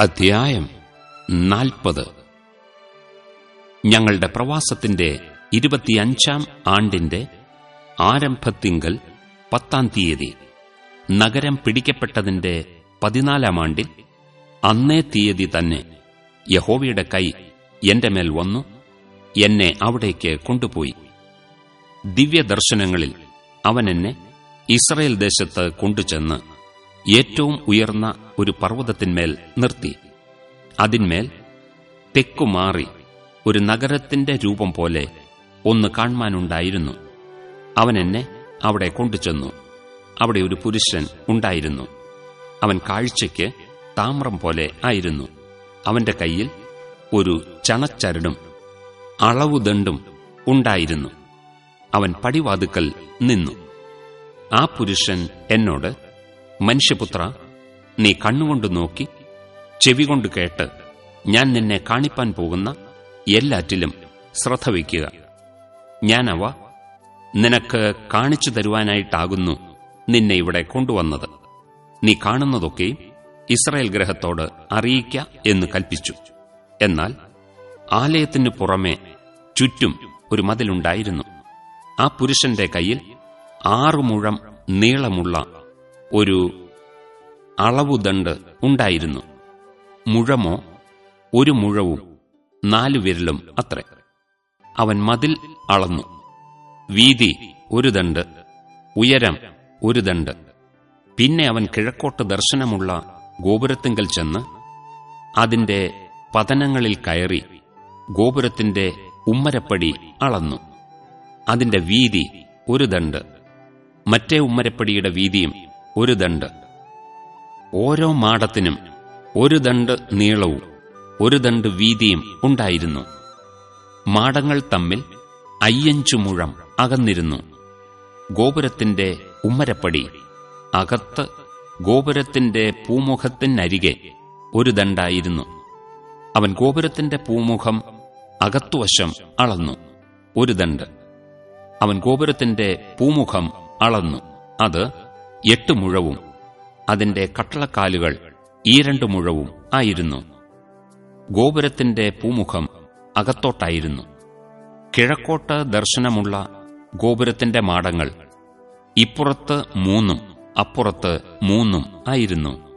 അധ്യായം നാൽപ്പത്. ഞങ്ങളുടെ പ്രവാസത്തിന്റെ ഇരുപത്തിയഞ്ചാം ആണ്ടിന്റെ ആരംഭത്തിങ്കൽ പത്താം തീയതി. നഗരം പിടിക്കപ്പെട്ടതിന്റെ പതിനാലാം ആണ്ടിൽ അന്നേ തീയതി തന്നെ യഹോവയുടെ കൈ എന്റെ മേൽ വന്നു എന്നെ അവിടേക്ക് കൊണ്ടുപോയി. ദിവ്യദർശനങ്ങളിൽ അവൻ എന്നെ ഇസ്രയേൽ ദേശത്ത് കൊണ്ടുചെന്ന് ഏറ്റവും ഉയർന്ന ഒരു പർവതത്തിന്മേൽ നിർത്തി. അതിന്മേൽ തെക്കുമാറി ഒരു നഗരത്തിന്റെ രൂപം പോലെ ഒന്ന് കാണുവാനുണ്ടായിരുന്നു. അവൻ എന്നെ അവിടെ കൊണ്ടുചെന്നു. അവിടെ ഒരു പുരുഷൻ ഉണ്ടായിരുന്നു. അവൻ കാഴ്ചയ്ക്ക് താമ്രം പോലെ ആയിരുന്നു. അവന്റെ കയ്യിൽ ഒരു ചണച്ചരടും അളവുദണ്ടും ഉണ്ടായിരുന്നു. അവൻ പടിവാതുക്കൽ നിന്നു. ആ പുരുഷൻ എന്നോട് മനുഷ്യപുത്ര നീ കണ്ണുകൊണ്ട് നോക്കി ചെവികൊണ്ട് കേട്ട് ഞാൻ നിന്നെ കാണിപ്പാൻ പോകുന്ന എല്ലാറ്റിലും ശ്രദ്ധ വയ്ക്കുക. ഞാൻ അവ നിനക്ക് കാണിച്ചു തരുവാനായിട്ടാകുന്നു നിന്നെ ഇവിടെ കൊണ്ടുവന്നത്. നീ കാണുന്നതൊക്കെയും ഇസ്രായേൽ ഗ്രഹത്തോട് അറിയിക്ക എന്ന് കൽപ്പിച്ചു. എന്നാൽ ആലയത്തിനു പുറമെ ചുറ്റും ഒരു മതിലുണ്ടായിരുന്നു. ആ പുരുഷന്റെ കയ്യിൽ ആറുമുഴം നീളമുള്ള ഒരു അളവുദണ്ട് ഉണ്ടായിരുന്നു. മുഴമോ ഒരു മുഴവും നാലു വിരലും അത്ര. അവൻ മതിൽ അളന്നു. വീതി ഒരു ദണ്ട് ഉയരം ഒരു ദണ്ട് പിന്നെ അവൻ കിഴക്കോട്ട് ദർശനമുള്ള ഗോപുരത്തിങ്കൽ ചെന്ന് അതിന്റെ പതനങ്ങളിൽ കയറി ഗോപുരത്തിന്റെ ഉമ്മരപ്പടി അളന്നു. അതിന്റെ വീതി ഒരു ദണ്ട് മറ്റേ ഉമ്മരപ്പടിയുടെ വീതിയും ഒരു ദണ്ട് ഓരോ മാടത്തിനും ഒരു ദണ്ട് നീളവും ഒരു ദണ്ട് വീതിയും ഉണ്ടായിരുന്നു. മാടങ്ങൾ തമ്മിൽ അയ്യഞ്ചു മുഴം അകന്നിരുന്നു. ഗോപുരത്തിന്റെ ഉമ്മരപ്പടി അകത്ത് ഗോപുരത്തിന്റെ പൂമുഖത്തിനരികെ ഒരു ദണ്ടായിരുന്നു. അവൻ ഗോപുരത്തിന്റെ പൂമുഖം അകത്തുവശം അളന്നു ഒരു ദണ്ട് അവൻ ഗോപുരത്തിന്റെ പൂമുഖം അളന്നു അത് എട്ട് മുഴവും. അതിന്റെ കട്ടളക്കാലുകൾ ഈ രണ്ട് മുഴവും ആയിരുന്നു. ഗോപുരത്തിന്റെ പൂമുഖം അകത്തോട്ടായിരുന്നു. കിഴക്കോട്ട് ദർശനമുള്ള ഗോപുരത്തിന്റെ മാടങ്ങൾ ഇപ്പുറത്ത് മൂന്നും അപ്പുറത്ത് മൂന്നും ആയിരുന്നു.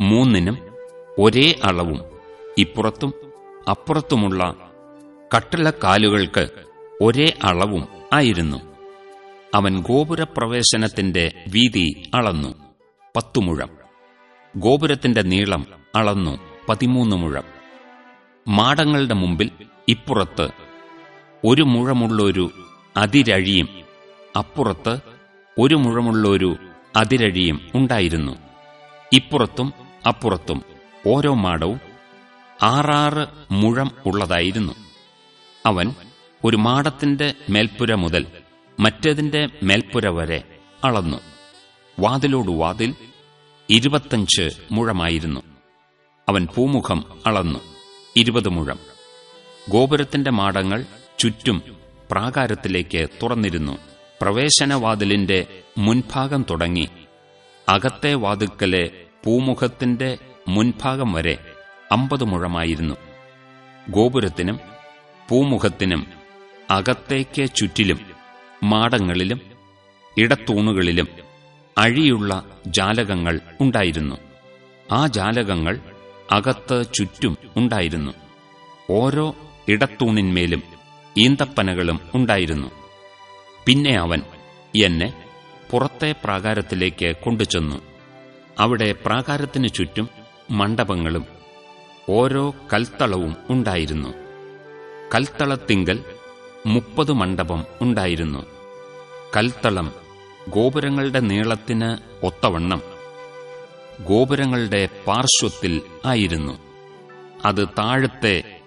മൂന്നിനും ഒരേ അളവും ഇപ്പുറത്തും അപ്പുറത്തുമുള്ള കട്ടിളക്കാലുകൾക്ക് ഒരേ അളവും ആയിരുന്നു. അവൻ ഗോപുരപ്രവേശനത്തിന്റെ വീതി അളന്നു പത്തുമുഴം. ഗോപുരത്തിന്റെ നീളം അളന്നു പതിമൂന്ന് മുഴം. മാടങ്ങളുടെ മുമ്പിൽ ഇപ്പുറത്ത് ഒരു മുഴമുള്ളൊരു അതിരഴിയും അപ്പുറത്ത് ഒരു മുഴമുള്ളൊരു അതിരഴിയും ഉണ്ടായിരുന്നു. ഇപ്പുറത്തും അപ്പുറത്തും ഓരോ മാടവും ആറാറ് മുഴം ഉള്ളതായിരുന്നു. അവൻ ഒരു മാടത്തിന്റെ മേൽപ്പുര മുതൽ മറ്റേതിന്റെ മേൽപ്പുര വരെ അളന്നു. വാതിലോടു വാതിൽ ഇരുപത്തഞ്ച് മുഴമായിരുന്നു. അവൻ പൂമുഖം അളന്നു ഇരുപത് മുഴം. ഗോപുരത്തിന്റെ മാടങ്ങൾ ചുറ്റും പ്രാകാരത്തിലേക്ക് തുറന്നിരുന്നു. പ്രവേശനവാതിലിന്റെ മുൻഭാഗം തുടങ്ങി. അകത്തെ വാതുക്കലെ പൂമുഖത്തിന്റെ മുൻഭാഗം വരെ അമ്പത് മുഴമായിരുന്നു. ഗോപുരത്തിനും പൂമുഖത്തിനും അകത്തേക്ക് ചുറ്റിലും മാടങ്ങളിലും ഇടത്തൂണുകളിലും അഴിയുള്ള ജാലകങ്ങൾ ഉണ്ടായിരുന്നു. ആ ജാലകങ്ങൾ അകത്ത് ചുറ്റും ഉണ്ടായിരുന്നു. ഓരോ ഇടത്തൂണിന്മേലും ഈന്തപ്പനകളും ഉണ്ടായിരുന്നു. പിന്നെ അവൻ എന്നെ പുറത്തെ പ്രാകാരത്തിലേക്ക് കൊണ്ടുചെന്നു. അവിടെ പ്രാകാരത്തിനു ചുറ്റും മണ്ഡപങ്ങളും ഓരോ കൽത്തളവും ഉണ്ടായിരുന്നു. കൽത്തളത്തിങ്കൽ മുപ്പത് മണ്ഡപം ഉണ്ടായിരുന്നു. കൽത്തളം ഗോപുരങ്ങളുടെ നീളത്തിന് ഒത്തവണ്ണം ഗോപുരങ്ങളുടെ പാർശ്വത്തിൽ ആയിരുന്നു. അത് താഴത്തെ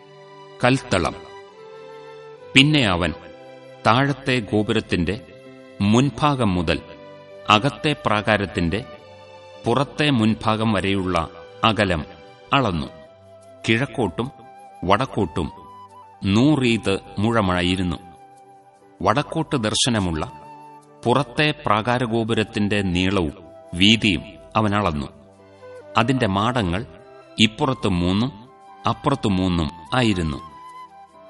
കൽത്തളം. പിന്നെ അവൻ താഴത്തെ ഗോപുരത്തിന്റെ മുൻഭാഗം മുതൽ അകത്തെ പ്രാകാരത്തിന്റെ പുറത്തെ മുൻഭാഗം വരെയുള്ള അകലം അളന്നു. കിഴക്കോട്ടും വടക്കോട്ടും നൂറീത് മുഴമഴയിരുന്നു. വടക്കോട്ട് ദർശനമുള്ള പുറത്തെ പ്രാകാരഗോപുരത്തിന്റെ നീളവും വീതിയും അവൻ അളന്നു അതിന്റെ മാടങ്ങൾ ഇപ്പുറത്ത് മൂന്നും അപ്പുറത്ത് മൂന്നും ആയിരുന്നു.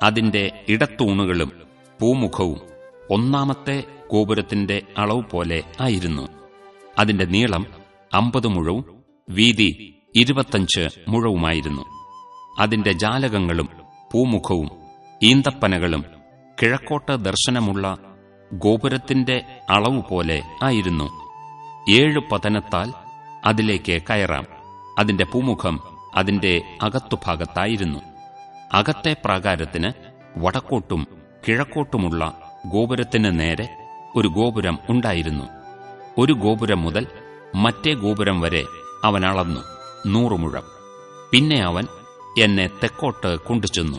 അതിന്റെ ഇടത്തൂണുകളും പൂമുഖവും ഒന്നാമത്തെ ഗോപുരത്തിന്റെ അളവ് പോലെ ആയിരുന്നു. അതിന്റെ നീളം അമ്പത് മുഴവും വീതി ഇരുപത്തഞ്ച് മുഴവുമായിരുന്നു. അതിന്റെ ജാലകങ്ങളും പൂമുഖവും ഈന്തപ്പനകളും കിഴക്കോട്ട് ദർശനമുള്ള ഗോപുരത്തിന്റെ അളവ് പോലെ ആയിരുന്നു. ഏഴ് പതനത്താൽ അതിലേക്ക് കയറാം. അതിന്റെ പൂമുഖം അതിന്റെ അകത്തുഭാഗത്തായിരുന്നു. അകത്തെ പ്രാകാരത്തിന് വടക്കോട്ടും കിഴക്കോട്ടുമുള്ള ഗോപുരത്തിന് നേരെ ഒരു ഗോപുരം ഉണ്ടായിരുന്നു. ഒരു ഗോപുരം മുതൽ മറ്റേ ഗോപുരം വരെ അവൻ അളന്നു നൂറുമുഴം. പിന്നെ അവൻ എന്നെ തെക്കോട്ട് കൊണ്ടുചെന്നു.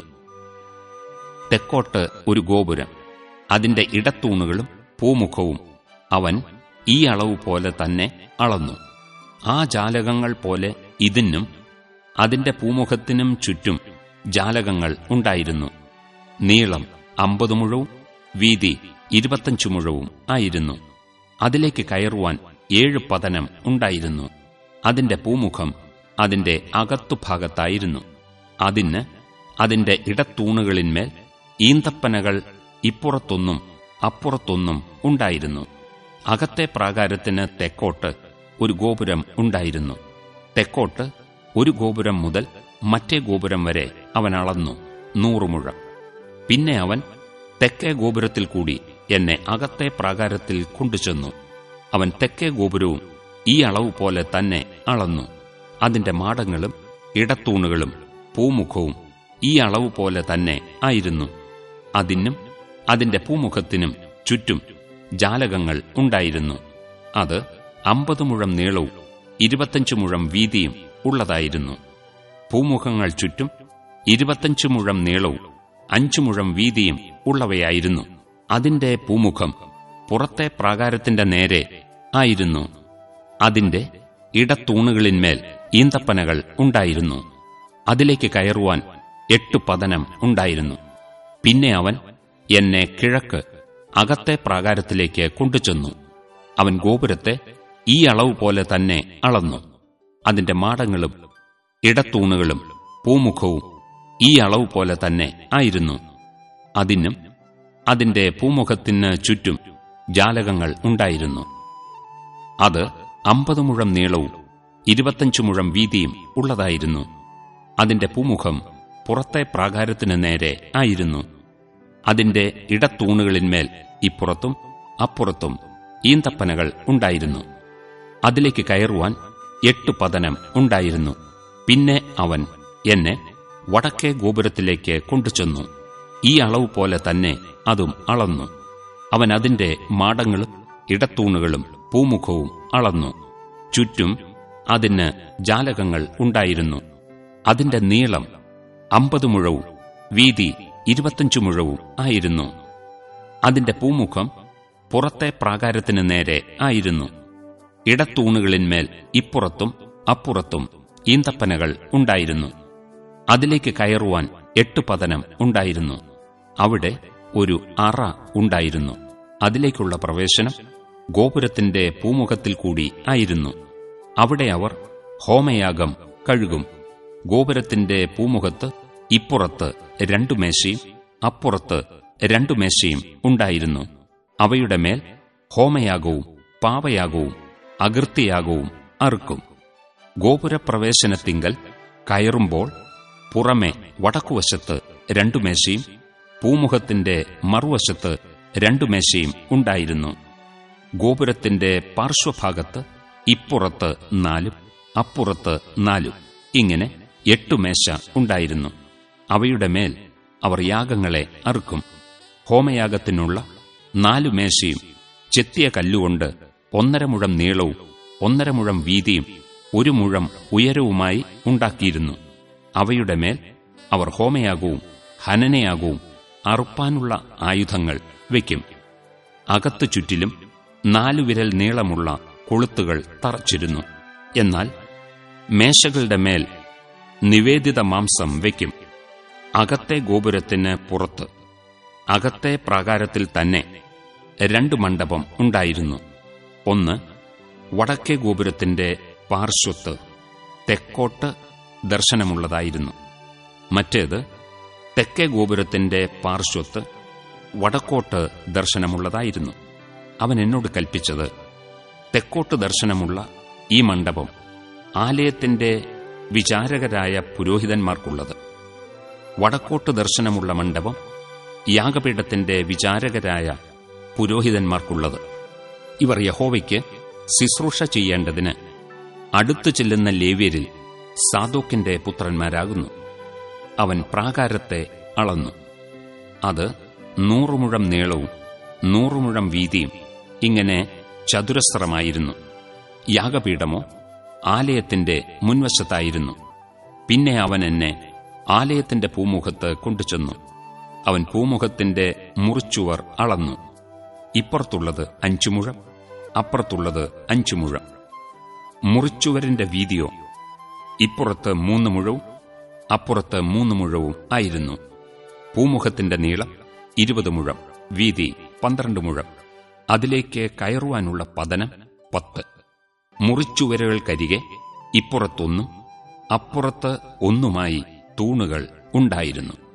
തെക്കോട്ട് ഒരു ഗോപുരം അതിന്റെ ഇടത്തൂണുകളും പൂമുഖവും അവൻ ഈ അളവ് പോലെ തന്നെ അളന്നു. ആ ജാലകങ്ങൾ പോലെ ഇതിനും അതിന്റെ പൂമുഖത്തിനും ചുറ്റും ജാലകങ്ങൾ ഉണ്ടായിരുന്നു. നീളം അമ്പത് മുഴവും വീതി ഇരുപത്തഞ്ച് മുഴവും ആയിരുന്നു. അതിലേക്ക് കയറുവാൻ ഏഴ് പതനം ഉണ്ടായിരുന്നു. അതിന്റെ പൂമുഖം അതിന്റെ അകത്തുഭാഗത്തായിരുന്നു. അതിന് അതിന്റെ ഇടത്തൂണുകളിന്മേൽ ഈന്തപ്പനകൾ ഇപ്പുറത്തൊന്നും അപ്പുറത്തൊന്നും ഉണ്ടായിരുന്നു. അകത്തെ പ്രാകാരത്തിന് തെക്കോട്ട് ഒരു ഗോപുരം ഉണ്ടായിരുന്നു. തെക്കോട്ട് ഒരു ഗോപുരം മുതൽ മറ്റേ ഗോപുരം വരെ അവൻ അളന്നു നൂറുമുഴം പിന്നെ അവൻ തെക്കേ ഗോപുരത്തിൽ കൂടി എന്നെ അകത്തെ പ്രാകാരത്തിൽ കൊണ്ടുചെന്നു. അവൻ തെക്കേ ഗോപുരവും ഈ അളവ് പോലെ തന്നെ അളന്നു. അതിന്റെ മാടങ്ങളും ഇടത്തൂണുകളും പൂമുഖവും ഈ അളവ് പോലെ തന്നെ ആയിരുന്നു. അതിനും അതിന്റെ പൂമുഖത്തിനും ചുറ്റും ജാലകങ്ങൾ ഉണ്ടായിരുന്നു. അത് അമ്പത് മുഴം നീളവും ഇരുപത്തഞ്ച് മുഴം വീതിയും ഉള്ളതായിരുന്നു. പൂമുഖങ്ങൾ ചുറ്റും ഇരുപത്തഞ്ച് മുഴം നീളവും അഞ്ചു മുഴം വീതിയും ഉള്ളവയായിരുന്നു. അതിന്റെ പൂമുഖം പുറത്തെ പ്രാകാരത്തിന്റെ നേരെ ആയിരുന്നു. അതിന്റെ ഇടത്തൂണുകളിന്മേൽ ഈന്തപ്പനകൾ ഉണ്ടായിരുന്നു. അതിലേക്ക് കയറുവാൻ എട്ടു പതനം ഉണ്ടായിരുന്നു. പിന്നെ അവൻ എന്നെ കിഴക്ക് അകത്തെ പ്രാകാരത്തിലേക്ക് കൊണ്ടുചെന്നു. അവൻ ഗോപുരത്തെ ഈ അളവ് പോലെ തന്നെ അളന്നു. അതിന്റെ മാടങ്ങളും ഇടത്തൂണുകളും പൂമുഖവും ഈ അളവ് പോലെ തന്നെ ആയിരുന്നു. അതിനും അതിന്റെ പൂമുഖത്തിന് ചുറ്റും ജാലകങ്ങൾ ഉണ്ടായിരുന്നു. അത് അമ്പത് മുഴം നീളവും ഇരുപത്തഞ്ചു മുഴം വീതിയും ഉള്ളതായിരുന്നു. അതിന്റെ പൂമുഖം പുറത്തെ പ്രാകാരത്തിന് നേരെ ആയിരുന്നു. അതിന്റെ ഇടത്തൂണുകളിന്മേൽ ഇപ്പുറത്തും അപ്പുറത്തും ഈന്തപ്പനകൾ ഉണ്ടായിരുന്നു. അതിലേക്ക് കയറുവാൻ എട്ടു പതനം ഉണ്ടായിരുന്നു. പിന്നെ അവൻ എന്നെ വടക്കേ ഗോപുരത്തിലേക്ക് കൊണ്ടുചെന്നു. ഈ അളവ് പോലെ തന്നെ അതും അളന്നു. അവൻ അതിന്റെ മാടങ്ങളും ഇടത്തൂണുകളും പൂമുഖവും അളന്നു. ചുറ്റും അതിന് ജാലകങ്ങൾ ഉണ്ടായിരുന്നു. അതിന്റെ നീളം അമ്പത് മുഴവും വീതി ഇരുപത്തഞ്ചു മുഴവും ആയിരുന്നു. അതിന്റെ പൂമുഖം പുറത്തെ പ്രാകാരത്തിന് നേരെ ആയിരുന്നു. ഇടത്തൂണുകളിന്മേൽ ഇപ്പുറത്തും അപ്പുറത്തും ഈന്തപ്പനകൾ ഉണ്ടായിരുന്നു. അതിലേക്ക് കയറുവാൻ എട്ട് പതനം ഉണ്ടായിരുന്നു. അവിടെ ഒരു അറ ഉണ്ടായിരുന്നു. അതിലേക്കുള്ള പ്രവേശനം ഗോപുരത്തിന്റെ പൂമുഖത്തിൽ കൂടി ആയിരുന്നു. അവിടെ അവർ ഹോമയാഗം കഴുകും. ഗോപുരത്തിന്റെ പൂമുഖത്ത് ഇപ്പുറത്ത് രണ്ടു മേശയും അപ്പുറത്ത് രണ്ടു മേശയും ഉണ്ടായിരുന്നു. അവയുടെ മേൽ ഹോമയാഗവും പാവയാഗവും അകൃത്യയാഗവും അറുക്കും. ഗോപുരപ്രവേശനത്തിങ്കൽ കയറുമ്പോൾ പുറമെ വടക്കുവശത്ത് രണ്ടു മേശയും പൂമുഖത്തിന്റെ മറുവശത്ത് രണ്ടു മേശയും ഉണ്ടായിരുന്നു. ഗോപുരത്തിന്റെ പാർശ്വഭാഗത്ത് ഇപ്പുറത്ത് നാലും അപ്പുറത്ത് നാലും. ഇങ്ങനെ എട്ടു മേശ ഉണ്ടായിരുന്നു. അവയുടെ മേൽ അവർ യാഗങ്ങളെ അറുക്കും. ഹോമയാഗത്തിനുള്ള നാലു മേശയും ചെത്തിയ കല്ലുകൊണ്ട് ഒന്നര മുഴം നീളവും ഒന്നര മുഴം വീതിയും ഒരു മുഴം ഉയരവുമായി ഉണ്ടാക്കിയിരുന്നു. അവയുടെ മേൽ അവർ ഹോമയാകവും ഹനനയാകവും അറുപ്പാനുള്ള ആയുധങ്ങൾ വയ്ക്കും അകത്തു ചുറ്റിലും നാലു വിരൽ നീളമുള്ള കൊളുത്തുകൾ തറച്ചിരുന്നു എന്നാൽ മേശകളുടെ മേൽ നിവേദിത മാംസം വയ്ക്കും. അകത്തെ ഗോപുരത്തിന് പുറത്ത് അകത്തെ പ്രാകാരത്തിൽ തന്നെ രണ്ട് മണ്ഡപം ഉണ്ടായിരുന്നു. ഒന്ന് വടക്കേ ഗോപുരത്തിന്റെ പാർശ്വത്ത് തെക്കോട്ട് ദർശനമുള്ളതായിരുന്നു. മറ്റേത് തെക്കേ ഗോപുരത്തിന്റെ പാർശ്വത്ത് വടക്കോട്ട് ദർശനമുള്ളതായിരുന്നു. അവൻ എന്നോട് കൽപ്പിച്ചത് തെക്കോട്ട് ദർശനമുള്ള ഈ മണ്ഡപം ആലയത്തിന്റെ വിചാരകരായ പുരോഹിതന്മാർക്കുള്ളത്. വടക്കോട്ട് ദർശനമുള്ള മണ്ഡപം യാഗപീഠത്തിന്റെ വിചാരകരായ പുരോഹിതന്മാർക്കുള്ളത്. ഇവർ യഹോവയ്ക്ക് ശുശ്രൂഷ ചെയ്യേണ്ടതിന് അടുത്തു ചെല്ലുന്ന ലേവ്യരിൽ സാദോക്കിന്റെ പുത്രന്മാരാകുന്നു. അവൻ പ്രാകാരത്തെ അളന്നു. അത് നൂറുമുഴം നീളവും നൂറുമുഴം വീതിയും ഇങ്ങനെ ചതുരസ്രമായിരുന്നു. യാഗപീഠമോ ആലയത്തിന്റെ മുൻവശത്തായിരുന്നു. പിന്നെ അവൻ എന്നെ ആലയത്തിന്റെ പൂമുഖത്ത് കൊണ്ടുചെന്നു. അവൻ പൂമുഖത്തിന്റെ മുറിച്ചുവർ അളന്നു. ഇപ്പുറത്തുള്ളത് അഞ്ചു മുഴം അപ്പുറത്തുള്ളത് അഞ്ചു മുഴം മുറിച്ചുവരിന്റെ വീതിയോ ഇപ്പുറത്ത് മൂന്ന് മുഴവും അപ്പുറത്ത് മൂന്ന് മുഴവും ആയിരുന്നു. പൂമുഖത്തിന്റെ നീളം ഇരുപത് മുഴം വീതി പന്ത്രണ്ട് മുഴം. അതിലേക്ക് കയറുവാനുള്ള പതനം പത്ത്. മുറിച്ചുവരകൾക്കരികെ ഇപ്പുറത്തൊന്നും അപ്പുറത്ത് ഒന്നുമായി തൂണുകൾ ഉണ്ടായിരുന്നു.